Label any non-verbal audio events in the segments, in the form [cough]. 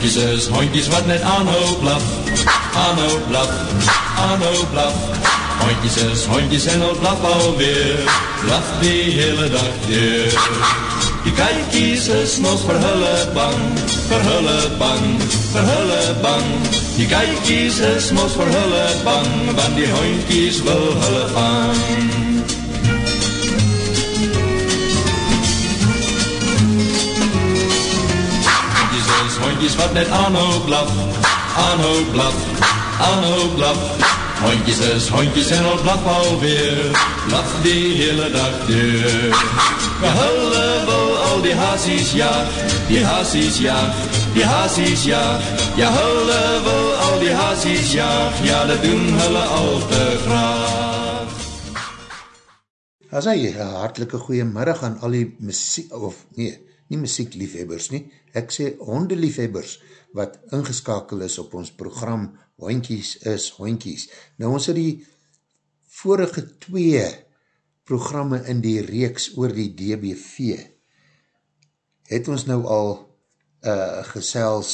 Hondjes is hondjes wat net aanhou blaf, aanhou blaf, aanhou blaf. Hondjes is hondjes en al blaf alweer, blaf die hele dag deur. Die kijkies is mos vir hulle bang, vir hulle bang, vir hulle bang. Die kijkies is mos vir hulle bang, want die hondjies wil hulle vang. Hondjes wat net aanhou blaf, aanhou blaf, aanhou blaf. Hondjes is hondjes en al blaf alweer, blaf die hele dag deur. Ja, hulle wil al die hazies jaag, die hazies jaag, die hazies jaag. Ja, hulle wil al die hazies jaag, ja, dat doen hulle al te graag. As hy, hartelike goeie middag aan al die muziek, of nee, nie muziekliefhebbers nie, ek sê hondeliefhebbers wat ingeskakel is op ons program Hoinkies is Hoinkies. Nou ons het die vorige twee programme in die reeks oor die DBV het ons nou al uh, gesels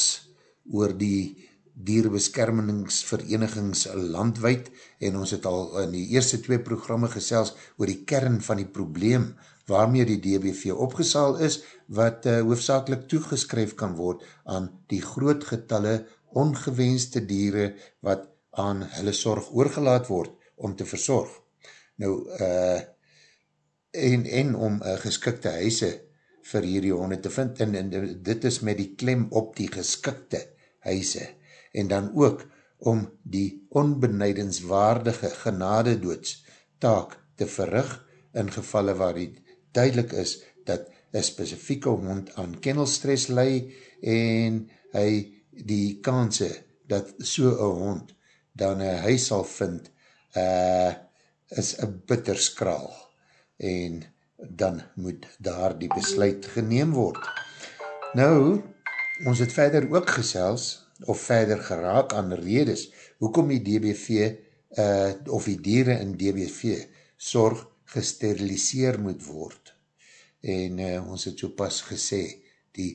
oor die dierbeskermingsverenigings landwijd en ons het al in die eerste twee programme gesels oor die kern van die probleem waarmee die DBV opgesaal is, wat uh, hoofdzakelijk toegeskryf kan word aan die groot getalle ongewenste dieren wat aan hulle sorg oorgelaat word om te verzorg. Nou, uh, en, en om uh, geskikte huise vir hierdie honde te vind, en, en dit is met die klem op die geskikte huise, en dan ook om die onbenijdenswaardige genadedoods taak te verrig in gevalle waar die duidelik is dat een specifieke hond aan kennelstress lei en hy die kanse dat so een hond dan een huis sal vind uh, is een bitterskraal en dan moet daar die besluit geneem word. Nou, ons het verder ook gesels of verder geraak aan redes hoekom die DBV uh, of die dieren in DBV sorg gesteriliseer moet word. En uh, ons het so pas gesê, die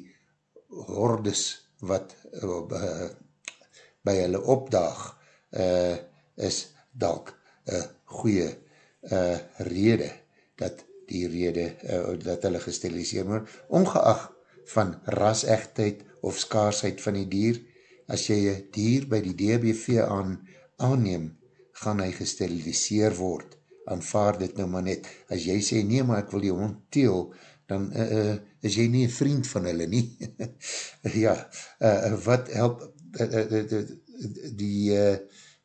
hordes wat uh, by hulle opdaag, uh, is dalk een goeie uh, rede, dat die rede, uh, dat hulle gesteriliseer moet, ongeacht van rasechtheid of skaarsheid van die dier, as jy een dier by die DBV aan aanneem, gaan hy gesteriliseer word aanvaard dit nou maar net, as jy sê, nee, maar ek wil die hond teel, dan uh, uh, is jy nie een vriend van hulle nie. [laughs] ja, uh, wat help, uh, uh, uh, die uh,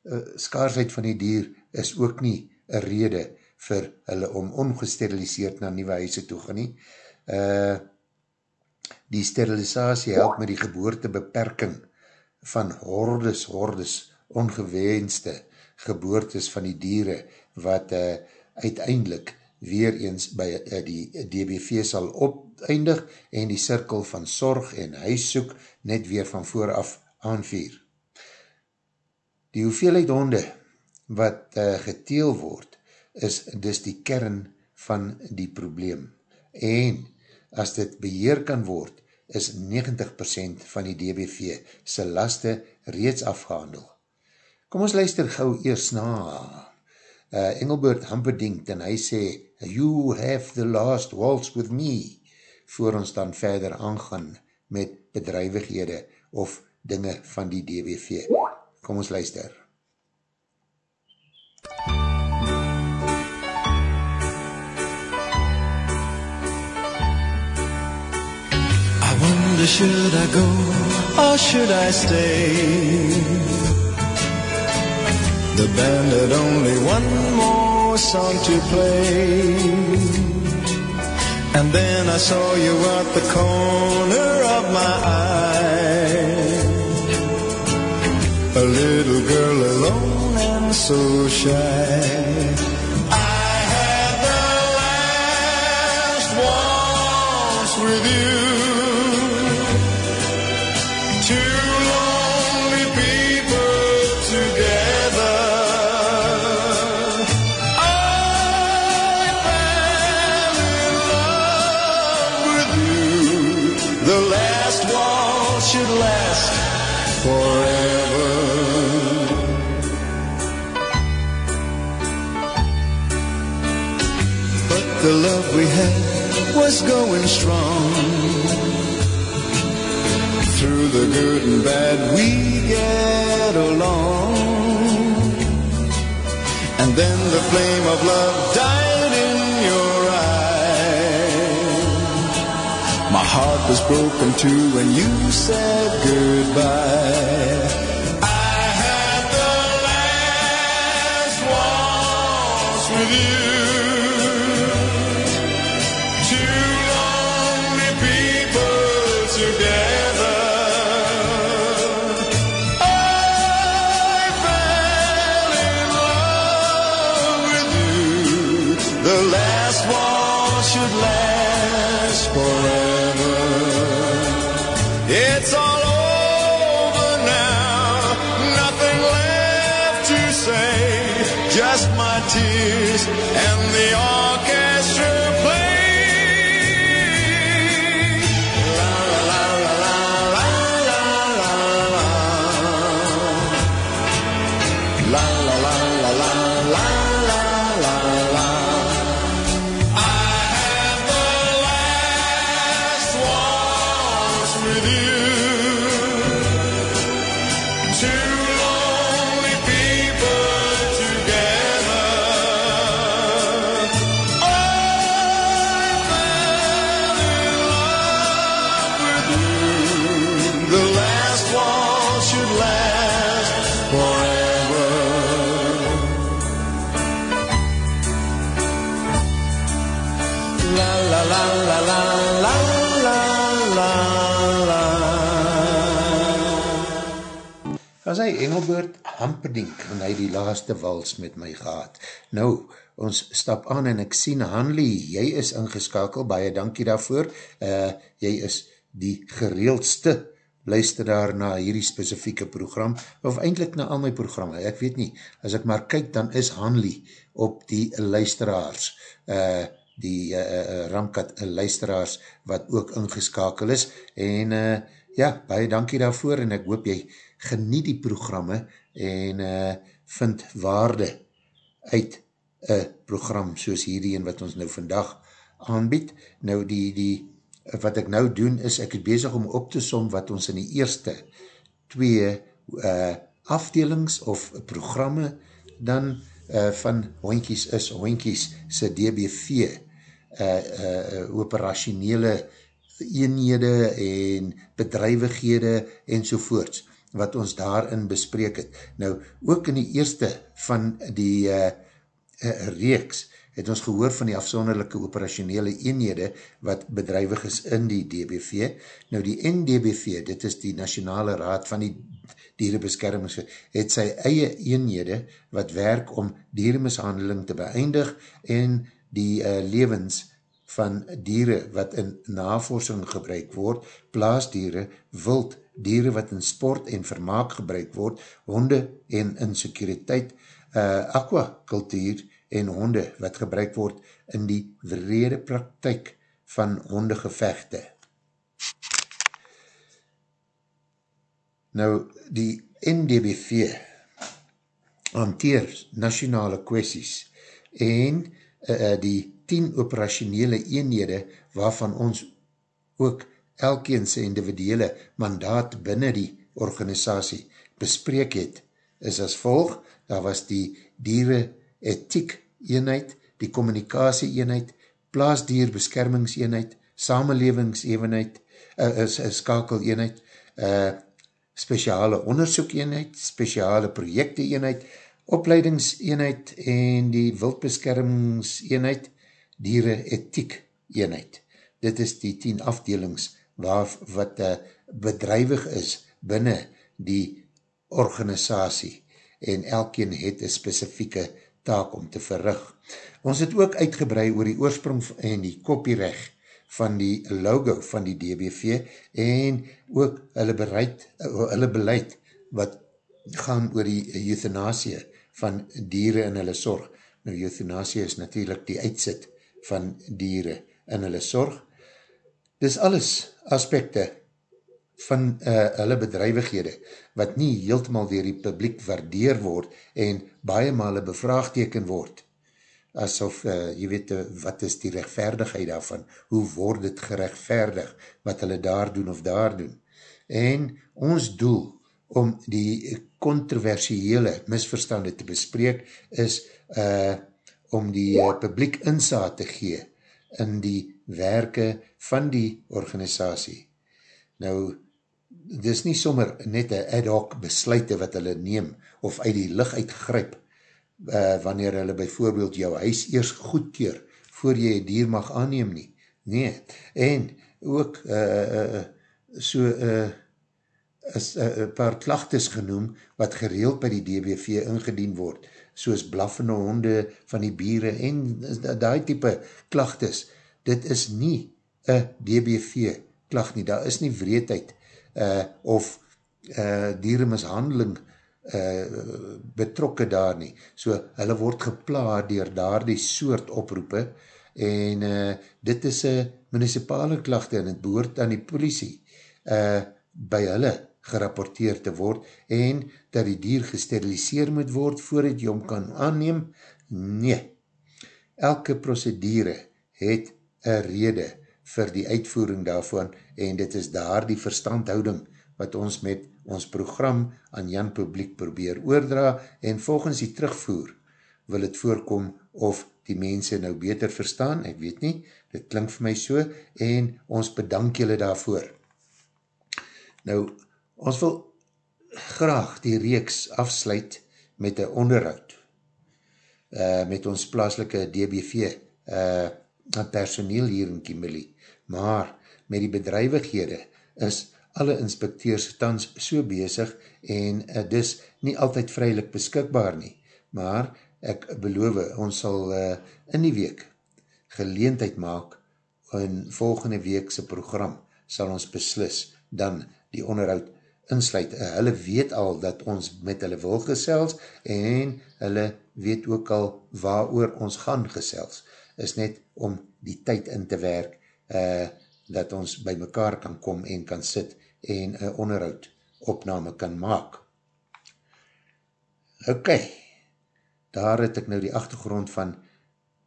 uh, skaarsheid van die dier is ook nie een rede vir hulle om ongesteriliseerd na nieuwe huise toe gaan nie. Uh, die sterilisatie help met die geboorte beperking van hordes, hordes, ongewenste geboortes van die dieren wat uh, uiteindelik weer eens by uh, die DBV sal opeindig en die cirkel van sorg en huissoek net weer van vooraf aanvier. Die hoeveelheid honde wat uh, geteel word is dus die kern van die probleem en as dit beheer kan word is 90% van die DBV sy laste reeds afgehandel. Kom ons luister gauw eers na uh, Engelbert Humperdinck en hy sê, you have the last waltz with me, voor ons dan verder aangaan met bedrijvighede of dinge van die DWV. Kom ons luister. I wonder should I go or should I stay? The band had only one more song to play. And then I saw you at the corner of my eye. A little girl alone and so shy. I had the last waltz with you. We had was going strong. Through the good and bad, we get along. And then the flame of love died in your eyes. My heart was broken too when you said goodbye. I had the last waltz with you. Hy Engelbert Hamperdink en hy die laaste wals met my gehad. Nou, ons stap aan en ek sien Hanley, jy is ingeskakel, baie dankie daarvoor. Uh, jy is die gereeldste luisteraar na hierdie specifieke program, of eindelijk na al my programme, ek weet nie, as ek maar kyk, dan is Hanley op die luisteraars, uh, die uh, uh, Ramkat luisteraars, wat ook ingeskakel is, en uh, ja, baie dankie daarvoor, en ek hoop jy geniet die programme, en uh, vind waarde uit een program soos hierdie en wat ons nou vandag aanbied. Nou die, die wat ek nou doen is, ek het bezig om op te som wat ons in die eerste twee uh, afdelings of programme dan uh, van Hoinkies is Hoinkies sy DBV uh, uh, operationele eenhede en bedrijvighede en sovoorts wat ons daarin bespreek het. Nou, ook in die eerste van die uh, uh, reeks het ons gehoor van die afsonderlijke operationele eenhede wat bedrijwig is in die DBV. Nou die NDBV, dit is die Nationale Raad van die Dierebeskerming, het sy eie eenhede wat werk om dieremishandeling te beëindig en die uh, levens van diere wat in navorsing gebruik word, plaasdiere, wild, diere wat in sport en vermaak gebruik word, honde en in sekuriteit, uh, aquakultuur en honde wat gebruik word in die wrede praktijk van hondegevechte. Nou, die NDBV hanteer nationale kwesties en uh, die 10 operationele eenhede waarvan ons ook elkeen sy individuele mandaat binnen die organisatie bespreek het, is as volg, daar was die diere ethiek eenheid, die communicatie eenheid, plaasdierbeskermingseenheid, samenlevingseenheid, uh, is, is skakel eenheid, uh, speciale onderzoek eenheid, speciale projekte eenheid, opleidingseenheid en die wildbeskermingseenheid, diere ethiek eenheid. Dit is die 10 afdelings waar, wat uh, bedrijwig is binnen die organisatie en elkeen het een specifieke taak om te verrig. Ons het ook uitgebrei oor die oorsprong en die kopierecht van die logo van die DBV en ook hulle, bereid, hulle beleid wat gaan oor die euthanasie van dieren in hulle sorg. Nou, euthanasie is natuurlijk die uitsit van dieren in hulle sorg. Dis alles aspekte van uh, hulle bedrijvighede, wat nie heeltemaal weer die publiek waardeer word en baie male bevraagteken word, asof, uh, jy weet, uh, wat is die rechtvaardigheid daarvan, hoe word het gerechtvaardig, wat hulle daar doen of daar doen. En ons doel om die controversiële misverstande te bespreek, is uh, om die uh, publiek insaad te gee in die werke van die organisatie. Nou, dit is nie sommer net een ad hoc besluite wat hulle neem of uit die licht uitgryp uh, wanneer hulle bijvoorbeeld jou huis eers goedkeer voor jy dier mag aanneem nie. Nee, en ook uh, uh, so uh, is een uh, paar klachtes genoem wat gereeld by die DBV ingedien word, soos blaffende honde van die bieren en die type klachtes. Dit is nie een DBV klacht nie, daar is nie vreedheid uh, of uh, dierenmishandeling uh, betrokke daar nie. So, hulle word geplaar dier daar die soort oproepe en uh, dit is een municipale klachte en het behoort aan die politie uh, by hulle gerapporteer te word en dat die dier gesteriliseer moet word voordat jy hom kan aanneem? Nee. Elke procedure het een rede vir die uitvoering daarvan en dit is daar die verstandhouding wat ons met ons program aan Jan Publiek probeer oordra en volgens die terugvoer wil het voorkom of die mense nou beter verstaan, ek weet nie, dit klink vir my so en ons bedank julle daarvoor. Nou, ons wil graag die reeks afsluit met een onderhoud uh, met ons plaaslike DBV uh, personeel hier in Kimberley maar met die bedrijvighede is alle inspecteurs tans so bezig en uh, dis nie altyd vrylik beskikbaar nie, maar ek beloof, ons sal uh, in die week geleentheid maak in volgende weekse program sal ons beslis dan die onderhoud insluit. Uh, hulle weet al dat ons met hulle wil gesels en hulle weet ook al waar ons gaan gesels. Is net om die tyd in te werk uh, dat ons by mekaar kan kom en kan sit en een onderhoud opname kan maak. Ok, daar het ek nou die achtergrond van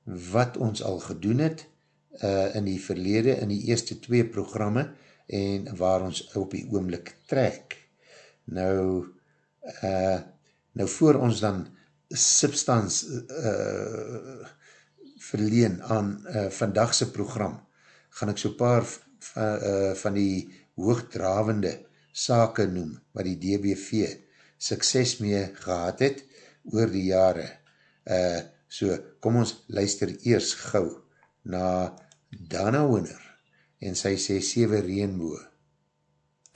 wat ons al gedoen het uh, in die verlede, in die eerste twee programme en waar ons op die oomlik trek. Nou, uh, nou voor ons dan substans uh, verleen aan uh, vandagse program, gaan ek so paar uh, van die hoogdravende sake noem, wat die DBV sukses mee gehad het oor die jare. Uh, so, kom ons luister eers gauw na Dana Winner en sy sê 7 reenboe.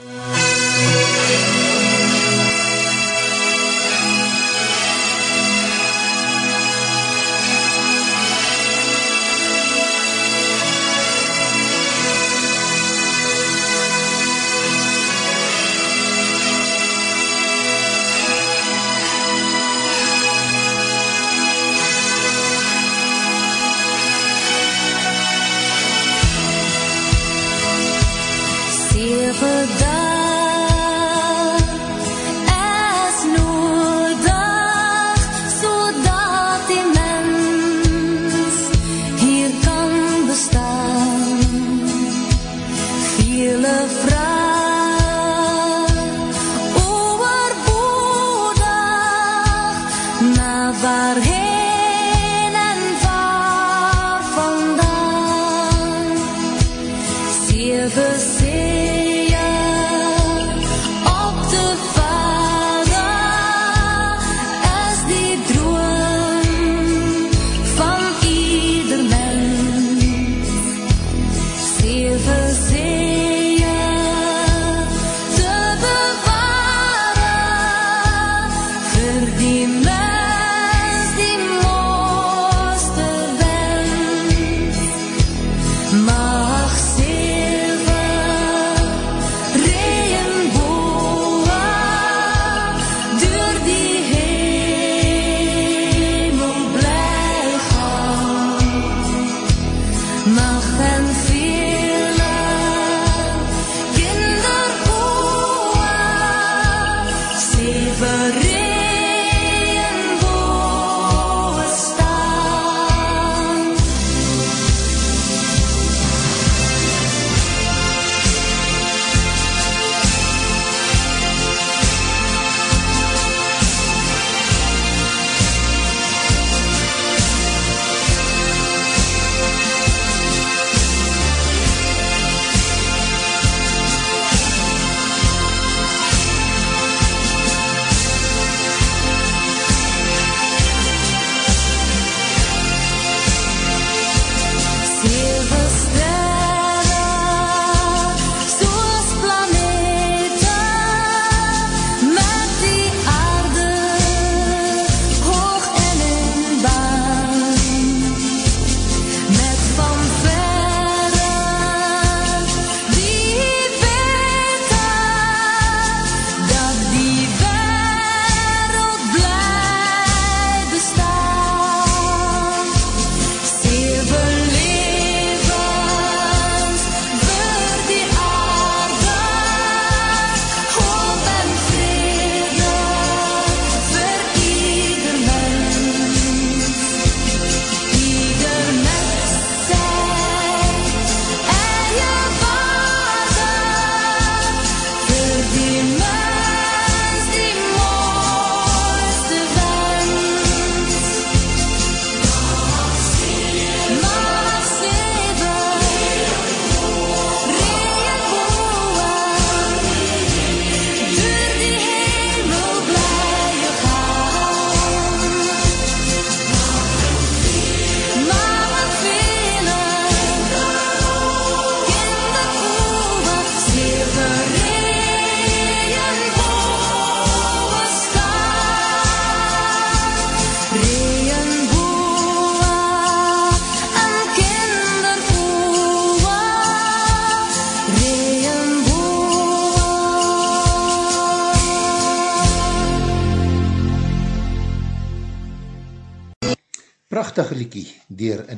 MUZIEK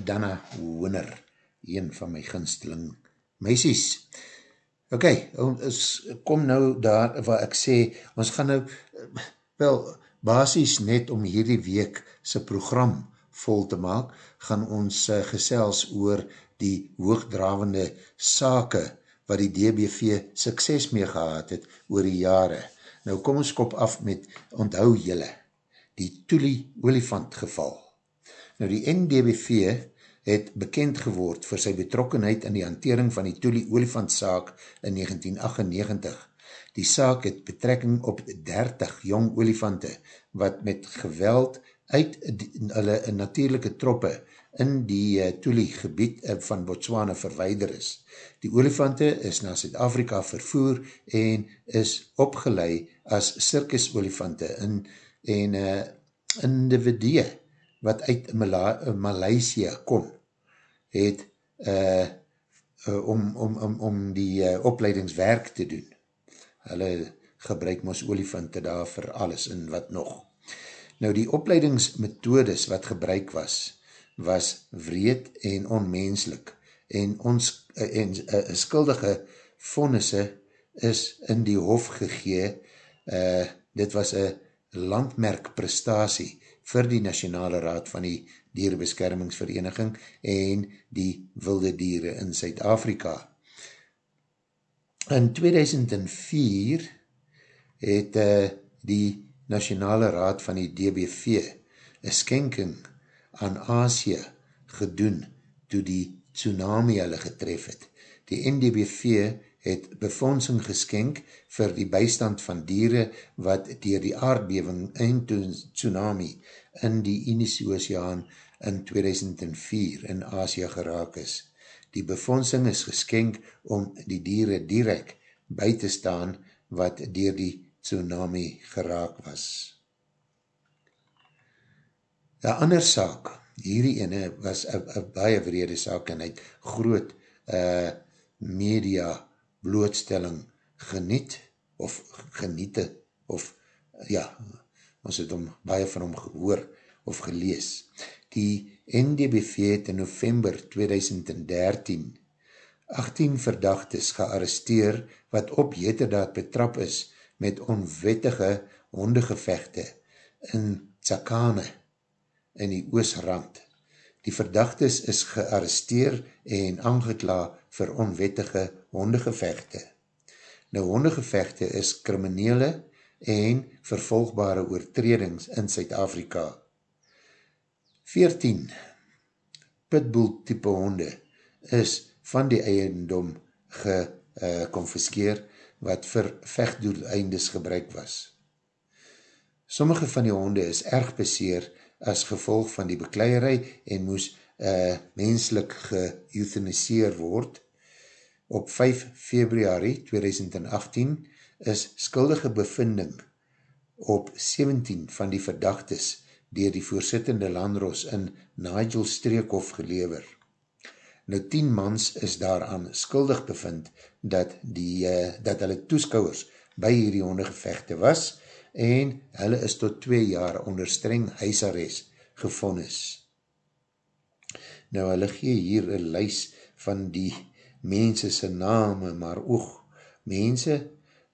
Dana Wooner, een van my ginsteling meisies. Ok, ons kom nou daar waar ek sê, ons gaan nou, wel, basis net om hierdie week sy program vol te maak, gaan ons uh, gesels oor die hoogdravende sake wat die DBV sukses mee gehad het oor die jare. Nou kom ons kop af met, onthou jylle, die Tuli olifant geval. Nou die NDBV het bekend geword vir sy betrokkenheid in die hantering van die Tuli olifantsaak in 1998. Die saak het betrekking op 30 jong olifante wat met geweld uit hulle natuurlijke troppe in die uh, Tuli gebied uh, van Botswana verweider is. Die olifante is na Zuid-Afrika vervoer en is opgelei as circus olifante in, en uh, individue wat uit Mala Maleisië kom, het uh, om, om, om, om die uh, opleidingswerk te doen. Hulle gebruik ons olifante daar vir alles en wat nog. Nou die opleidingsmethodes wat gebruik was, was wreed en onmenslik en ons en, uh, skuldige vonnisse is in die hof gegee. Uh, dit was een landmerk prestatie vir die Nationale Raad van die Dierenbeskermingsvereniging en die wilde dieren in Zuid-Afrika. In 2004 het uh, die Nationale Raad van die DBV een skenking aan Asie gedoen toe die tsunami hulle getref het. Die NDBV het befondsing geskenk vir die bystand van dieren wat dier die aardbeving en tsunami in die Indische Oceaan in 2004 in Asia geraak is. Die befondsing is geskenk om die dieren direct by te staan wat dier die tsunami geraak was. Een ander saak, hierdie ene was een baie vrede saak en het groot uh, media blootstelling geniet of geniete of ja, ons het om baie van hom gehoor of gelees. Die NDBV het in november 2013 18 verdachtes gearresteer wat op jeterdaad betrap is met onwettige hondegevechte in Tsakane in die oosrand. Die verdachtes is gearresteer en aangekla vir onwettige hondegevechte. Nou hondegevechte is kriminele en vervolgbare oortredings in Suid-Afrika. 14 pitbull type honde is van die eiendom geconfiskeer uh, wat vir vechtdoeleindes gebruik was. Sommige van die honde is erg beseer as gevolg van die bekleierij en moes uh, menslik geuthaniseer word. Op 5 februari 2018 is skuldige bevinding op 17 van die verdachtes dier die voorzittende landros in Nigel Streekhoff gelever. Nou 10 mans is daaraan skuldig bevind dat, die, uh, dat hulle toeskouwers by hierdie hondegevechte was en hulle is tot 2 jaar onder streng huisarrest gevonnis. Nou, hulle gee hier een lys van die mense sy name, maar oog, mense,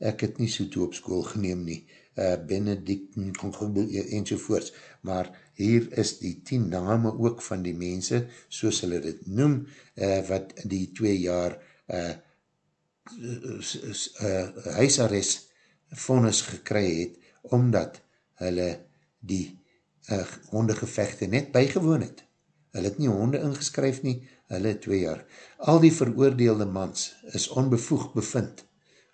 ek het nie so toe op school geneem nie, uh, Benedict en sovoorts, maar hier is die 10 name ook van die mense, soos hulle dit noem, uh, wat die 2 jaar uh, uh, huisarrest vonnis gekry het, omdat hulle die uh, hondegevechte net bygewoon het. Hulle het nie honde ingeskryf nie, hulle twee jaar. Al die veroordeelde mans is onbevoeg bevind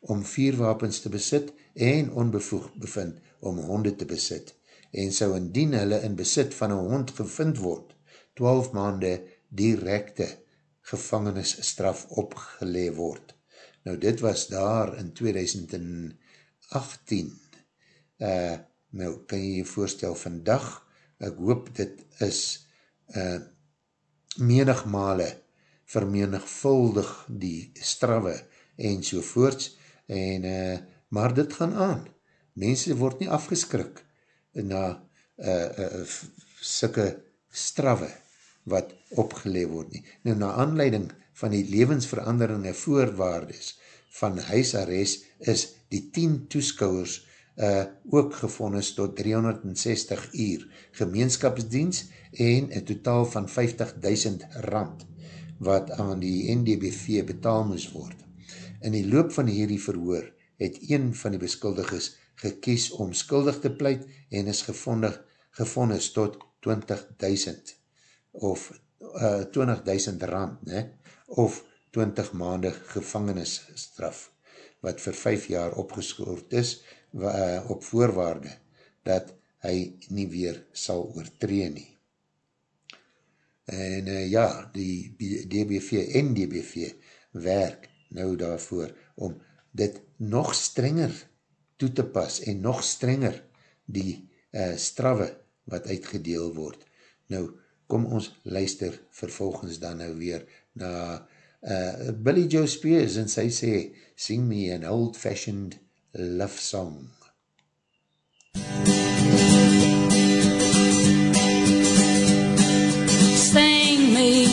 om vierwapens te besit en onbevoeg bevind om honde te besit en sou indien hulle in besit van een hond gevind word, 12 maande directe gevangenisstraf opgeleef word. Nou dit was daar in 2018 uh, nou kan jy jy voorstel vandag, ek hoop dit is uh, menigmale vermenigvuldig die strawe en sovoorts, en, uh, maar dit gaan aan. Mense word nie afgeskrik na uh, uh, sikke straffe wat opgeleef word nie. Nou, na aanleiding van die levensveranderinge voorwaardes van huisarrest is die 10 toeskouwers uh, ook gevonnis tot 360 uur gemeenskapsdienst en een totaal van 50.000 rand wat aan die NDBV betaal moes word. In die loop van hierdie verhoor het een van die beskuldigers gekies om skuldig te pleit en is gevondig, gevonnis tot 20.000 of uh, 20.000 rand ne? of 20 maande gevangenisstraf wat vir 5 jaar opgeschoord is uh, op voorwaarde dat hy nie weer sal oortree nie. En uh, ja, die DBV en DBV werk nou daarvoor om dit nog strenger toe te pas en nog strenger die uh, straffe wat uitgedeel word. Nou, kom ons luister vervolgens dan nou weer na uh, Billy Joe Spears en sy sê, sing me an old-fashioned love song. Sing me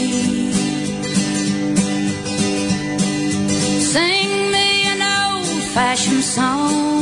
Sing me an old-fashioned song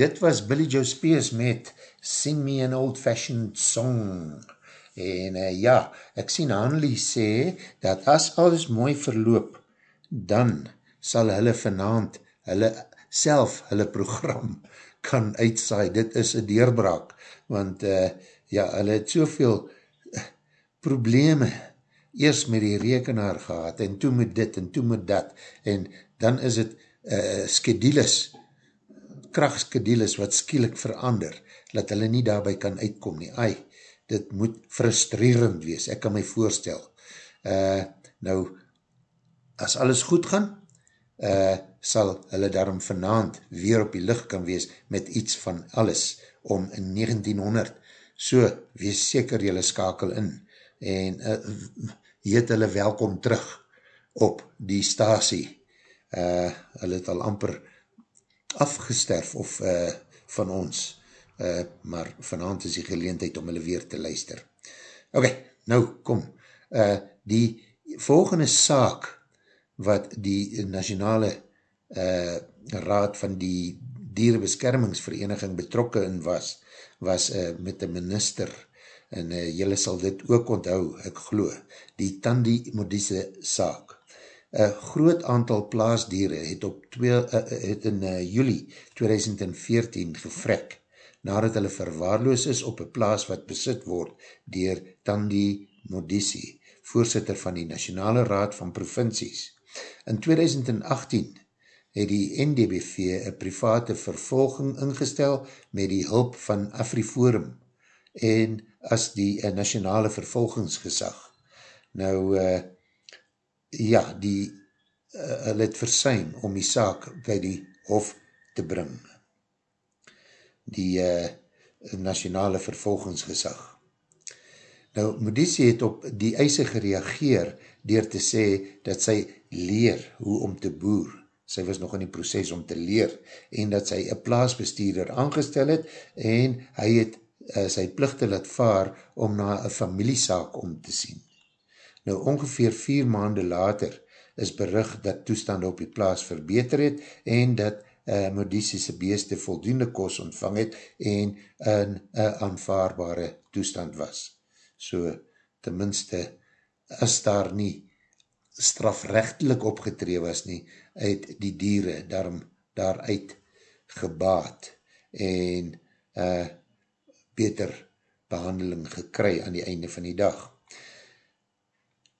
dit was Billy Joe Spears met Sing Me an Old Fashioned Song. En uh, ja, ek sien Hanley sê, dat as alles mooi verloop, dan sal hulle vanavond, hulle self, hulle program [laughs] kan uitsaai. Dit is een deurbraak, want uh, ja, hulle het soveel uh, probleme eers met die rekenaar gehad, en toe met dit, en toe met dat, en dan is het uh, skedules krachtskedeles wat skielik verander, dat hulle nie daarby kan uitkom nie. Ai, dit moet frustrerend wees, ek kan my voorstel. Uh, nou, as alles goed gaan, uh, sal hulle daarom vanavond weer op die licht kan wees met iets van alles om in 1900. So, wees seker julle skakel in en uh, heet hulle welkom terug op die stasie. Uh, hulle het al amper afgesterf of uh, van ons, uh, maar vanavond is die geleentheid om hulle weer te luister. Ok, nou kom, uh, die volgende saak wat die nationale uh, raad van die dierenbeskermingsvereniging betrokken in was, was uh, met die minister en uh, jylle sal dit ook onthou, ek glo, die Tandi Modise saak. Een groot aantal plaasdiere het, op twee, uh, het in uh, juli 2014 gevrek, nadat hulle verwaarloos is op een plaas wat besit word dier Tandi Modisi, voorzitter van die Nationale Raad van Provincies. In 2018 het die NDBV een private vervolging ingestel met die hulp van AfriForum en as die nationale vervolgingsgesag. Nou, uh, ja, die uh, hulle het versuim om die saak by die hof te bring. Die uh, nationale vervolgingsgesag. Nou, Medici het op die eise gereageer dier te sê dat sy leer hoe om te boer. Sy was nog in die proces om te leer en dat sy een plaasbestuurder aangestel het en hy het uh, sy plichte laat vaar om na een familiesaak om te sien. Nou ongeveer vier maande later is berig dat toestand op die plaas verbeter het en dat uh, Modisiese beeste voldoende kos ontvang het en in een aanvaarbare toestand was so tenminste as daar nie strafrechtelik opgetree was nie, uit die dieren daarom daaruit gebaat en uh, beter behandeling gekry aan die einde van die dag.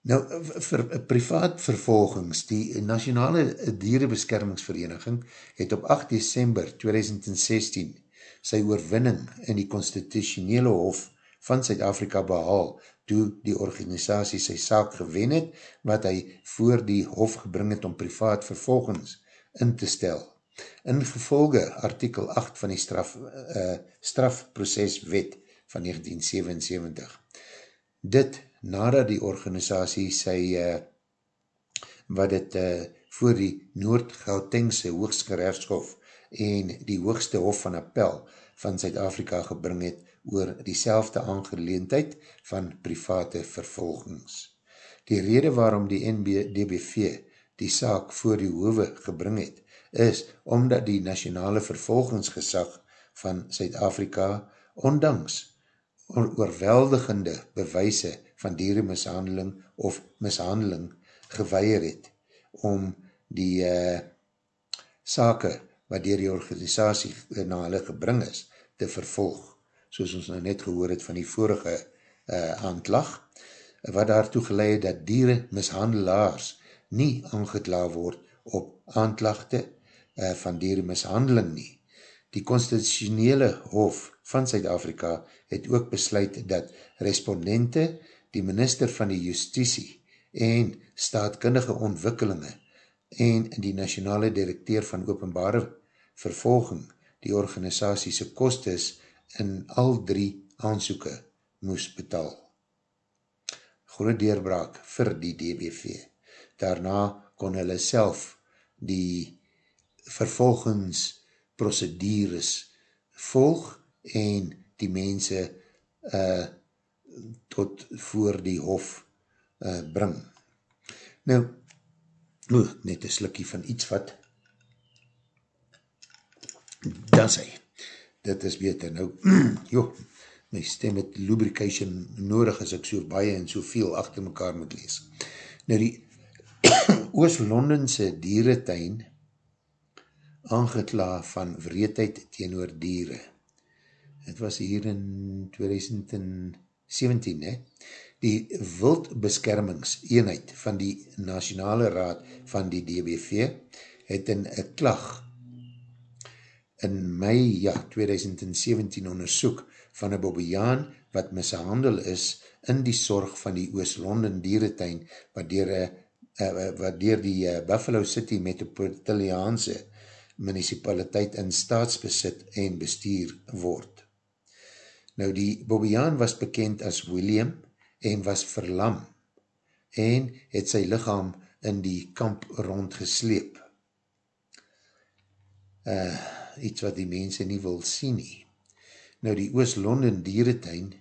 Nou, vir privaat vervolgings, die Nationale Dierenbeskermingsvereniging het op 8 december 2016 sy oorwinning in die constitutionele hof van Suid-Afrika behaal toe die organisatie sy saak gewen het, wat hy voor die hof gebring het om privaat vervolgens in te stel. In gevolge artikel 8 van die straf, uh, strafproceswet van 1977. Dit nadat die organisatie sy uh, wat het uh, voor die Noord-Gautengse hoogstgerechtshof en die hoogste hof van appel van Zuid-Afrika gebring het, oor die selfde aangeleendheid van private vervolgings. Die rede waarom die NBDBV die saak voor die hove gebring het, is omdat die nationale vervolgingsgesag van Suid-Afrika ondanks oorweldigende bewijse van dierenmishandeling of mishandeling geweier het om die uh, sake wat dier die organisatie na hulle gebring is, te vervolg soos ons nou net gehoor het van die vorige uh, aanklag, wat daartoe geleid dat dieren mishandelaars nie aangekla word op aanklagte uh, van dieren mishandeling nie. Die constitutionele hof van Zuid-Afrika het ook besluit dat respondente, die minister van die justitie en staatkundige ontwikkelinge en die nationale directeur van openbare vervolging die organisatiese kostes in al drie aansoeke moes betaal. Groot deurbraak vir die DBV. Daarna kon hulle self die vervolgingsprocedures volg en die mense uh, tot voor die hof uh, bring. Nou, oe, net een slikkie van iets wat dan sê dit is beter. Nou, [clears throat] joh, my stem het lubrication nodig as ek so baie en so veel achter mekaar moet lees. Nou die [clears throat] Oost-Londense dieretuin aangekla van wreedheid teenoor diere. Het was hier in 2017, he? Die wildbeskermingseenheid van die Nationale Raad van die DBV het in een klag in mei ja, 2017 onderzoek van een bobbejaan wat mishandel is in die sorg van die Oost-London dieretuin wat dier, uh, wat dier die uh, Buffalo City Metropolitaanse municipaliteit in staatsbesit en bestuur word. Nou die bobbejaan was bekend as William en was verlam en het sy lichaam in die kamp rondgesleep. Uh, iets wat die mense nie wil sien nie. Nou die Oost-London dieretuin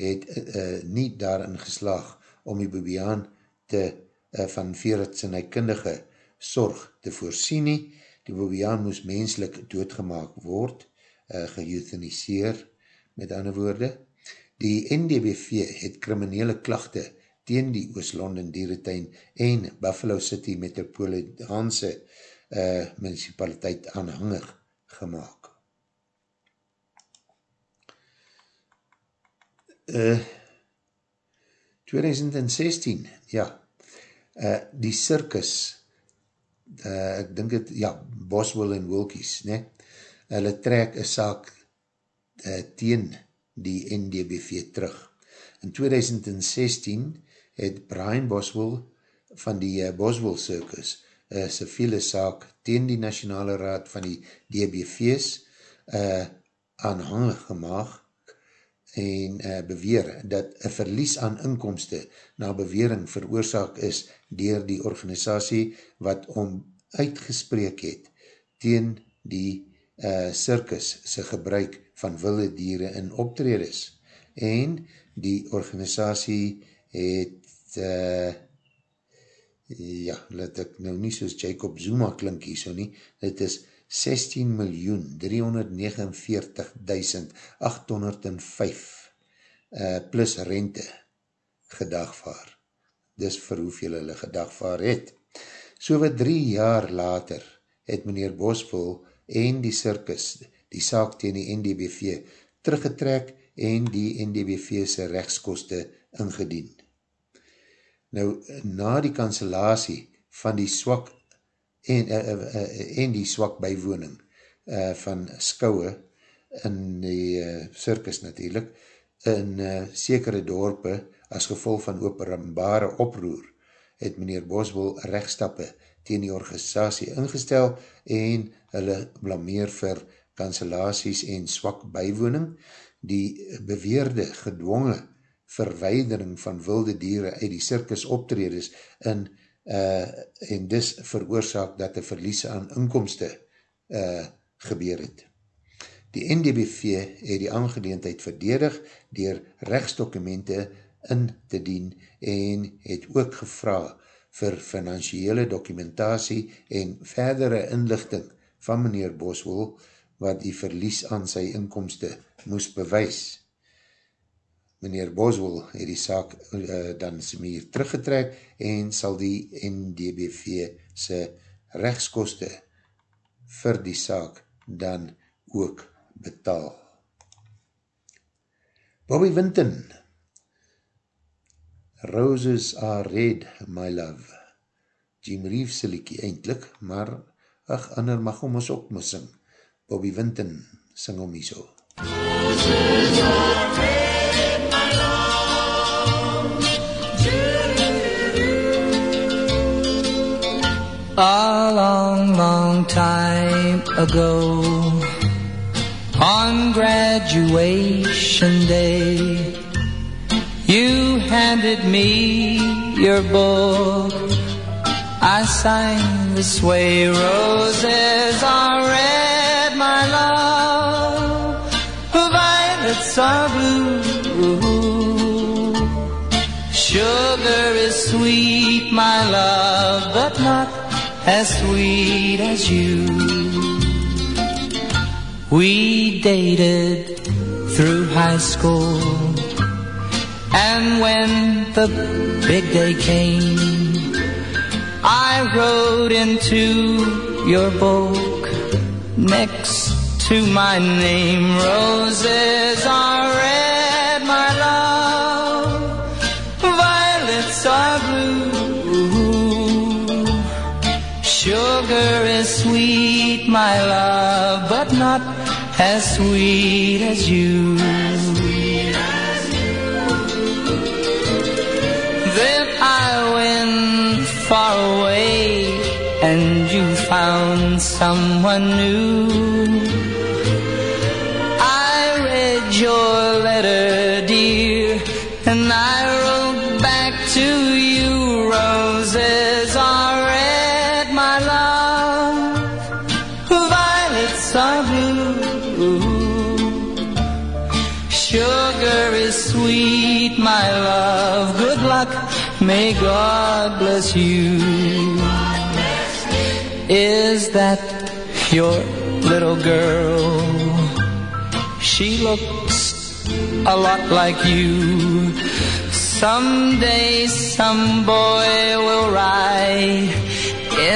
het uh, nie daarin geslaag om die bobiaan te, uh, van veerartsenijkundige sorg te voorsien nie. Die bobiaan moes menslik doodgemaak word, uh, geuthaniseer, met ander woorde. Die NDBV het kriminele klachte teen die Oost-London dieretuin en Buffalo City Metropolitaanse uh, municipaliteit aanhangig gemaakt. Uh, 2016, ja, uh, die circus, uh, ek dink het, ja, Boswell en Wilkies, ne, hulle trek een saak uh, teen die NDBV terug. In 2016 het Brian Boswell van die uh, Boswell Circus een civiele saak teen die Nationale Raad van die DBV's uh, aanhangig gemaakt en uh, beweer dat een verlies aan inkomste na bewering veroorzaak is dier die organisatie wat om uitgespreek het teen die uh, circus sy gebruik van wilde dieren in optredes en die organisatie het uh, ja, laat ek nou nie soos Jacob Zuma klink hier so nie, het is 16 miljoen 349.805 uh, plus rente gedagvaar. Dis vir hoeveel hulle gedagvaar het. So wat drie jaar later het meneer Bosvol en die circus die saak teen die NDBV teruggetrek en die NDBV sy rechtskoste ingediend. Nou, na die kanselatie van die swak en, uh, uh, uh, en die swak bijwoning uh, van skouwe in die uh, circus natuurlijk, in uh, sekere dorpe as gevolg van openbare oproer, het meneer Boswell rechtstappe teen die organisatie ingestel en hulle blameer vir kanselaties en swak bijwoning, die beweerde gedwongen verweidering van wilde dieren uit die circus optredes in uh, en dis veroorzaak dat die verliese aan inkomste uh, gebeur het. Die NDBV het die aangeleendheid verdedig dier rechtsdokumente in te dien en het ook gevra vir financiële dokumentatie en verdere inlichting van meneer Boswell wat die verlies aan sy inkomste moes bewys meneer Boswell het die saak uh, dan smeer teruggetrek en sal die NDBV sy rechtskoste vir die saak dan ook betaal. Bobby Winton Roses are red, my love. Jim Reeves sal ek eindelijk, maar ach, ander mag om ons ook missing. Bobby Winton sing om hier so. A long, long time ago On graduation day You handed me your book I signed this way Roses are red, Sugar is sweet, my love But not as sweet as you. We dated through high school, and when the big day came, I wrote into your book next to my name. Roses are red, Is sweet, my love, but not as sweet as you. Then I went far away and you found someone new. I read your letter, dear, and I God bless you. Is that your little girl? She looks a lot like you. Someday some boy will write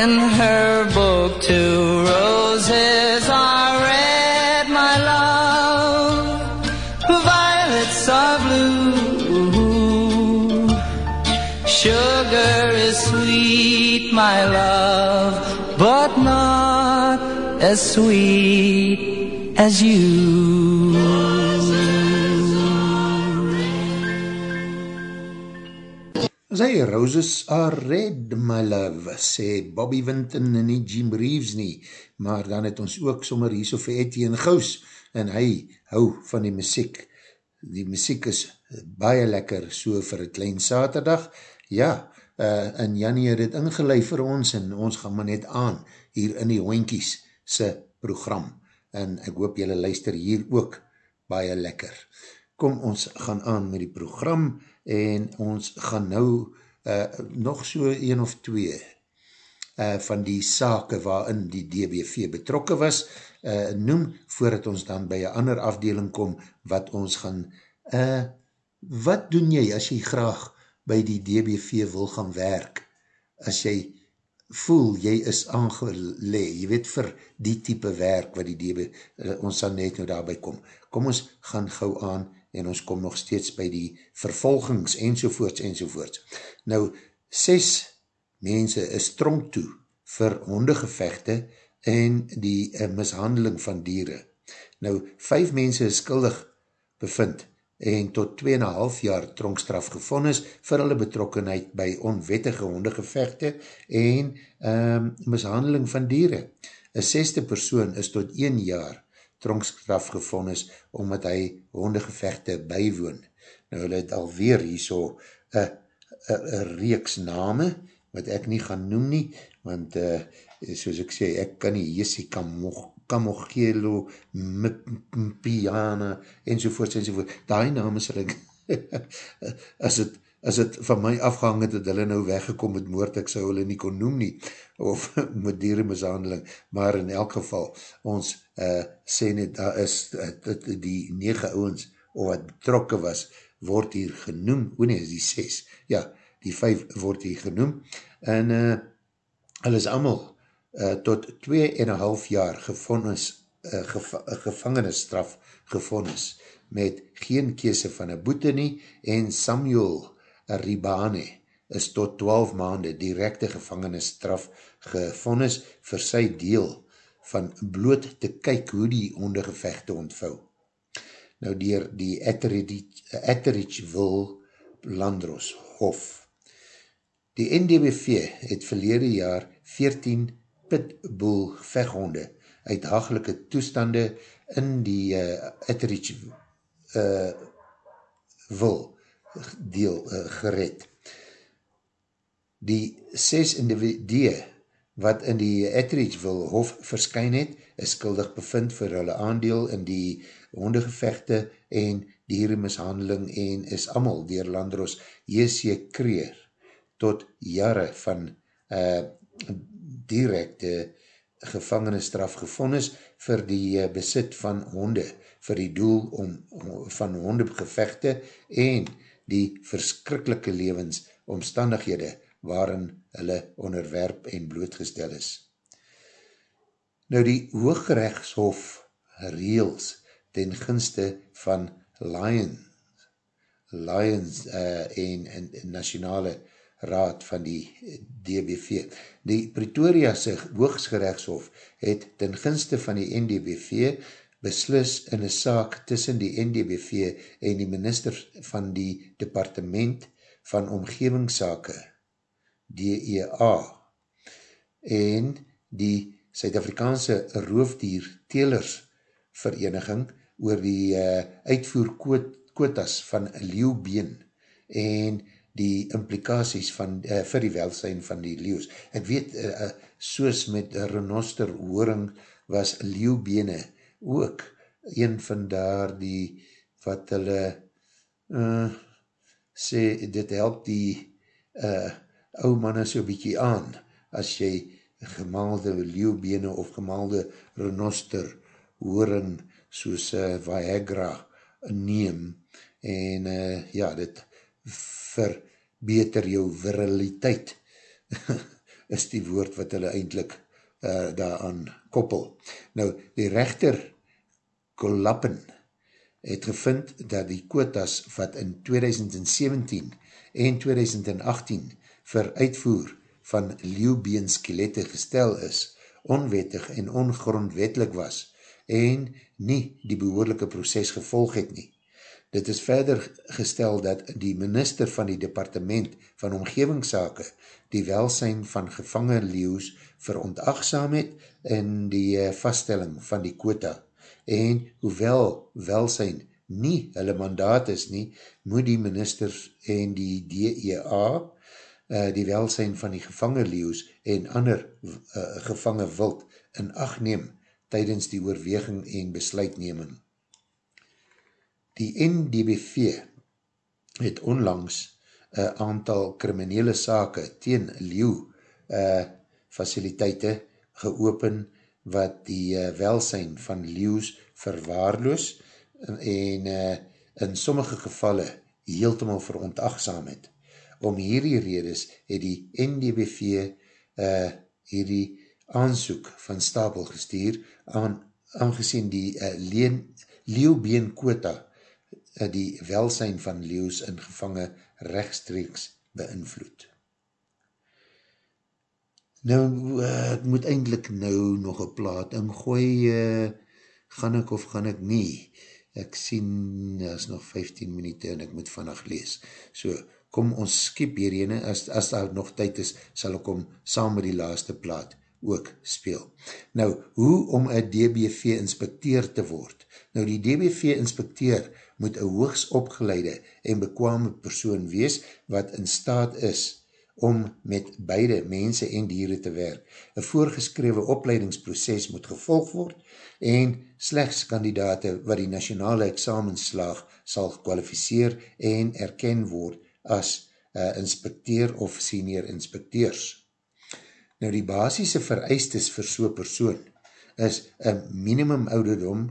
in her book two roses my love, but not as sweet as you. Sy roses are red, my love, sê Bobby Winton en nie Jim Reeves nie, maar dan het ons ook sommer hier so vir Etienne Gous, en hy hou van die muziek. Die muziek is baie lekker, so vir een klein saterdag. Ja, uh, en Jannie het het ingeleid vir ons, en ons gaan maar net aan, hier in die hoinkies se program, en ek hoop jylle luister hier ook baie lekker. Kom, ons gaan aan met die program, en ons gaan nou uh, nog so een of twee uh, van die sake waarin die DBV betrokke was, uh, noem, voordat ons dan by een ander afdeling kom, wat ons gaan, uh, wat doen jy as jy graag by die DBV wil gaan werk, as jy voel, jy is aangele, jy weet vir die type werk wat die DB, uh, ons sal net nou daarby kom. Kom ons gaan gauw aan en ons kom nog steeds by die vervolgings enzovoorts enzovoorts. Nou, ses mense is tronk toe vir hondegevechte en die uh, mishandeling van dieren. Nou, vijf mense is skuldig bevind en tot 2,5 jaar tronkstraf gevonnis vir hulle betrokkenheid by onwettige hondegevechte en um, mishandeling van dieren. Een zesde persoon is tot 1 jaar tronkstraf gevonnis, omdat hy hondegevechte bywoon. Nou, hy het alweer hier so een reeks name, wat ek nie gaan noem nie, want uh, soos ek sê, ek kan nie Jessica Kamogelo, Mpiana, enzovoorts, enzovoorts, die name sal ek, as het as het van my afgehang het, het hulle nou weggekom met moord, ek sou hulle nie kon noem nie, of [laughs] met dierenmishandeling, maar in elk geval, ons uh, sê net, daar is uh, die nege ouwens, of wat betrokke was, word hier genoem, hoe nie, is die ses, ja, die vijf word hier genoem, en uh, hulle is allemaal uh, tot 2,5 jaar gevonnis, uh, gev gevangenisstraf gevonnis, met geen kese van een boete nie, en Samuel Ribane is tot 12 maande directe gevangenisstraf gevonnis vir sy deel van bloot te kyk hoe die ondergevechte ontvou. Nou dier die Etheridgeville Landros Hof. Die NDBV het verlede jaar 14 pitbull vechthonde uit hagelike toestande in die uh, Etheridgeville uh, deel uh, gered. Die ses individue wat in die Etheridgeville hof verskyn het, is skuldig bevind vir hulle aandeel in die hondegevechte en dierenmishandeling en is amal dier Landros J.C. Kreer tot jare van uh, directe gevangenisstraf gevonnis vir die uh, besit van honde vir die doel om, van hondegevechte en die verskrikkelike levensomstandighede waarin hulle onderwerp en blootgestel is. Nou die Hooggerechtshof reels ten gunste van Lions, Lions uh, en, en, en nationale raad van die DBV. Die Pretoriase hoogsgerechtshof het ten gunste van die NDBV beslis in een saak tussen die NDBV en die minister van die departement van omgevingssake, DEA, en die Suid-Afrikaanse roofdier telers vereniging oor die uh, uitvoerkwotas van leeuwbeen en die implikaties van, uh, vir die welsijn van die leeuws. Ek weet, uh, soos met renoster horing was leeuwbene ook een van daar die wat hulle uh, sê, dit help die uh, ou manne so bykie aan as jy gemaalde leeuwbene of gemaalde renoster horing soos uh, Viagra neem en uh, ja, dit verbeter jou viriliteit [laughs] is die woord wat hulle eindelijk uh, daaraan koppel. Nou, die rechter Kolappen het gevind dat die quotas wat in 2017 en 2018 vir uitvoer van leeuwbeenskelette gestel is, onwettig en ongrondwetlik was en nie die behoorlijke proces gevolg het nie. Dit is verder gestel dat die minister van die departement van omgevingssake die welsijn van gevangen leeuws verontagsaam het in die eh, vaststelling van die quota en hoewel welsijn nie hulle mandaat is nie, moet die ministers en die DEA eh, die welsijn van die gevangen leeuws en ander uh, gevangen wild in acht neem tydens die oorweging en besluitneming. Die NDBV het onlangs een aantal kriminele sake teen leeuw uh, faciliteite geopen wat die uh, welsijn van leeuws verwaarloos en uh, in sommige gevalle heeltemal verontagsaam het. Om hierdie redes het die NDBV uh, hierdie aansoek van stapel gestuur aan, aangezien die uh, leeuwbeen quota die welsijn van leeuws in gevange rechtstreeks beïnvloed. Nou, uh, ek moet eindelijk nou nog een plaat ingooi, uh, gaan ek of gaan ek nie? Ek sien, daar is nog 15 minuut en ek moet vannacht lees. So, kom ons skiep hierin, as, as daar nog tyd is, sal ek om saam met die laaste plaat ook speel. Nou, hoe om een DBV-inspecteur te word? Nou, die DBV-inspecteur moet een hoogs opgeleide en bekwame persoon wees, wat in staat is om met beide mense en dieren te werk. Een voorgeskrewe opleidingsproces moet gevolg word en slechts kandidate wat die nationale examenslaag sal kwalificeer en erken word as uh, inspecteer of senior inspecteurs. Nou die basisse vereistes vir so persoon is een minimum ouderdom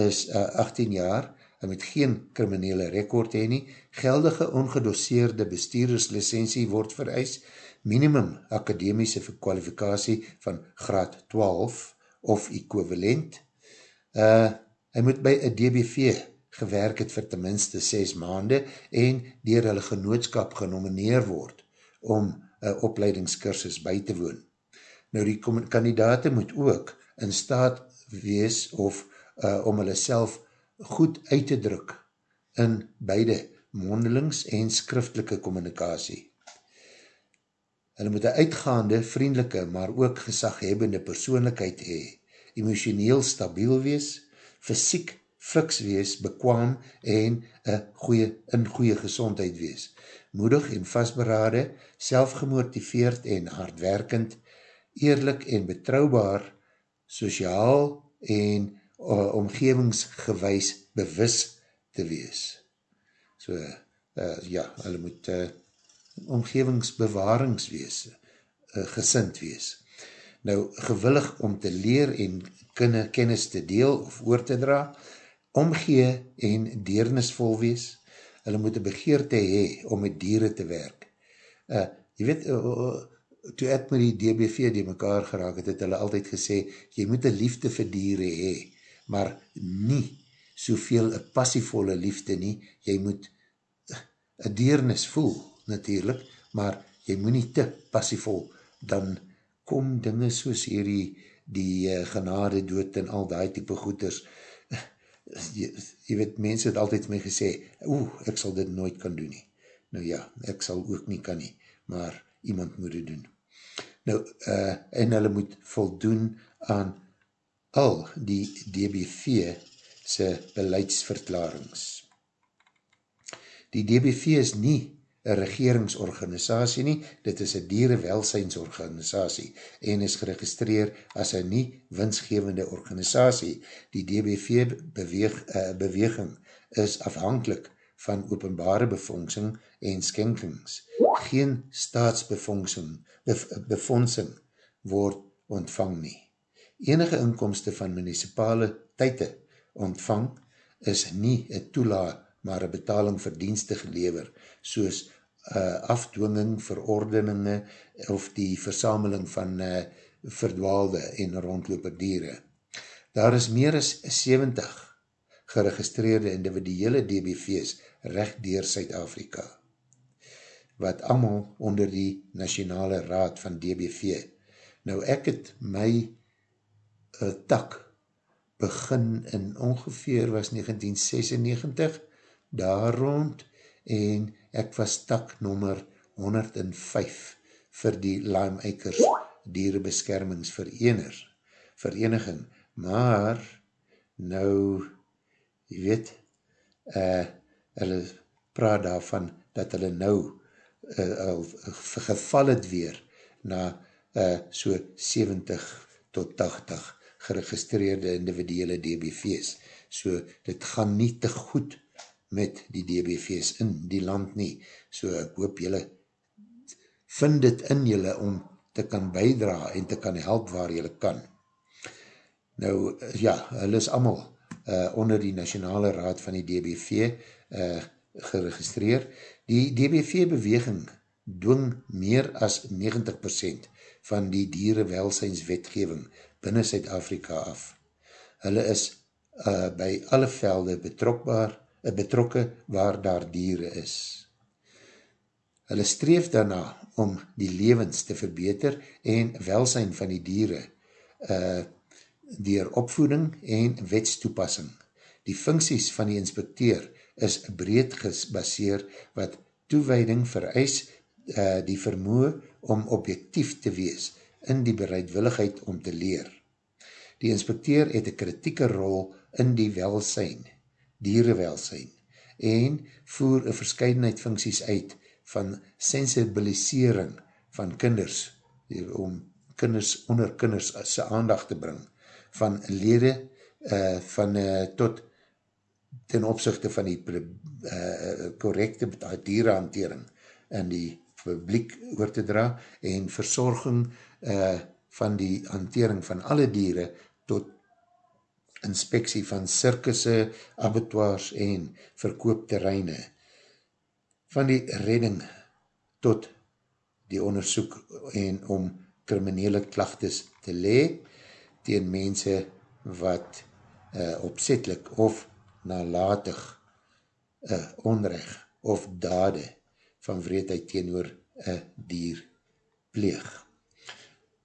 is uh, 18 jaar en met geen kriminele rekord heen nie, geldige ongedoseerde bestuurderslicensie word vereis, minimum akademiese kwalifikatie van graad 12 of equivalent. Uh, hy moet by een DBV gewerk het vir tenminste 6 maande en dier hulle genootskap genomineer word om een opleidingskursus by te woon. Nou die kandidaten moet ook in staat wees of uh, om hulle self goed uit te druk in beide mondelings en skriftelike communicatie. Hulle moet een uitgaande, vriendelike, maar ook gesaghebende persoonlijkheid hee, emotioneel stabiel wees, fysiek fiks wees, bekwaam en goeie, in goeie gezondheid wees. Moedig en vastberade, selfgemotiveerd en hardwerkend, eerlik en betrouwbaar, sociaal en uh, omgevingsgewys bewus te wees. So, uh, ja, hulle moet uh, omgevingsbewarings wees, uh, gesind wees. Nou, gewillig om te leer en kinne kennis te deel of oor te dra, omgee en deernisvol wees, hulle moet een begeerte hee om met dieren te werk. Uh, jy weet, uh, toe ek met die DBV die mekaar geraak het, het hulle altyd gesê, jy moet een liefde vir dieren hee, maar nie soveel een passievolle liefde nie, jy moet een deernis voel, natuurlijk, maar jy moet nie te passievol, dan kom dinge soos hierdie, die uh, genade dood en al die type goeders, jy, jy weet, mense het altyd my gesê, oeh, ek sal dit nooit kan doen nie. Nou ja, ek sal ook nie kan nie, maar iemand moet dit doen. Nou, uh, en hulle moet voldoen aan al die DBV se beleidsverklarings. Die DBV is nie een regeringsorganisatie nie, dit is een dierewelsynsorganisatie en is geregistreer as een nie winsgevende organisatie. Die DBV beweeg, uh, beweging is afhankelijk van openbare befondsing en skenkings. Geen staatsbefondsing befondsing word ontvang nie. Enige inkomste van municipale tyte ontvang is nie een toelaar maar een betaling vir dienste gelever, soos uh, afdwinging, verordeninge of die versameling van uh, verdwaalde en rondloper dieren. Daar is meer as 70 geregistreerde individuele DBV's recht door Suid-Afrika, wat allemaal onder die Nationale Raad van DBV. Nou ek het my uh, tak begin in ongeveer was 1996 daar rond en ek was tak nummer 105 vir die Lime Acres dierebeskermingsvereners vereniging, maar nou jy weet uh, hulle praat daarvan dat hulle nou uh, uh, geval het weer na uh, so 70 tot 80 geregistreerde individuele DBV's so dit gaan nie te goed met die DBV's in die land nie. So ek hoop jylle vind dit in jylle om te kan bijdra en te kan help waar jylle kan. Nou, ja, hulle is allemaal uh, onder die Nationale Raad van die DBV uh, geregistreer. Die DBV-beweging dwing meer as 90% van die dierewelsynswetgeving binnen Suid-Afrika af. Hulle is uh, by alle velde betrokbaar betrokke waar daar dieren is. Hulle streef daarna om die levens te verbeter en welsijn van die dieren uh, dier opvoeding en wetstoepassing. Die funksies van die inspecteur is breed gebaseer wat toewijding vereis uh, die vermoe om objectief te wees in die bereidwilligheid om te leer. Die inspecteur het een kritieke rol in die welsijn dierewelsijn en voer een verscheidenheid funksies uit van sensibilisering van kinders, om kinders onder kinders sy aandacht te bring, van lede uh, van uh, tot ten opzichte van die correcte uh, dierenhantering in die publiek oor te dra en verzorging uh, van die hantering van alle dieren tot inspeksie van circusse, abattoirs en verkoopterreine. Van die redding tot die onderzoek en om kriminele klachtes te le, tegen mense wat uh, opzetlik of nalatig uh, onrecht of dade van vreedheid teenoor een dier pleeg.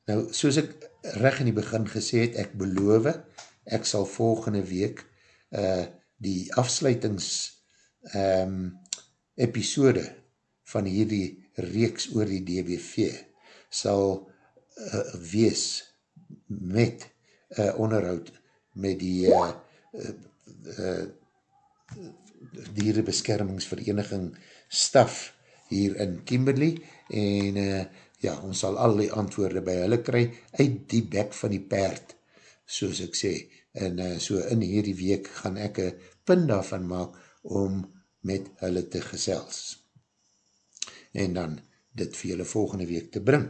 Nou, soos ek recht in die begin gesê het, ek beloof ek sal volgende week uh, die afsluitings um, episode van hierdie reeks oor die DBV sal uh, wees met uh, onderhoud met die uh, uh, uh, dierebeskermingsvereniging staf hier in Kimberley en uh, ja, ons sal al die antwoorde by hulle kry uit die bek van die perd soos ek sê, en uh, so in hierdie week gaan ek een punt daarvan maak om met hulle te gesels. En dan dit vir julle volgende week te bring.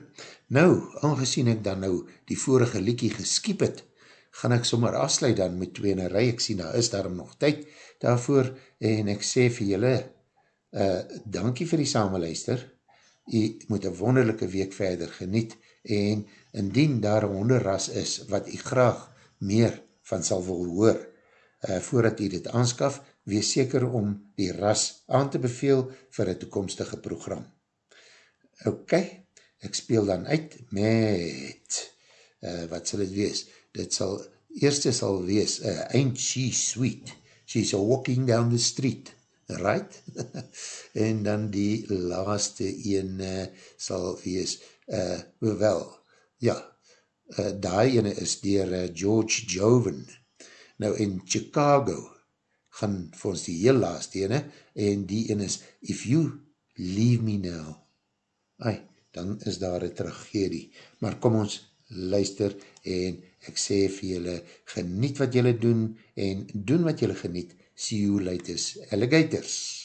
Nou, aangezien ek dan nou die vorige liekie geskiep het, gaan ek sommer afsluit dan met twee en rij, ek sien, daar is daarom nog tyd daarvoor, en ek sê vir julle, uh, dankie vir die samenluister, jy moet een wonderlijke week verder geniet, en indien daar een honderras is, wat jy graag meer van sal wil hoor, uh, voordat jy dit aanskaf, wees seker om die ras aan te beveel vir een toekomstige program. ok, ek speel dan uit met, uh, wat sal het wees? Dit sal, eerste sal wees, uh, Ain't She Sweet? She's a walking down the street, right? [laughs] en dan die laaste een uh, sal wees, uh, wel, ja, uh, daai ene is dier uh, George Joven. Nou in Chicago gaan vir ons die heel laaste ene, en die ene is, If You Leave Me Now, ai, dan is daar een tragedie. Maar kom ons luister en ek sê vir julle, geniet wat julle doen en doen wat julle geniet. See you later, alligators.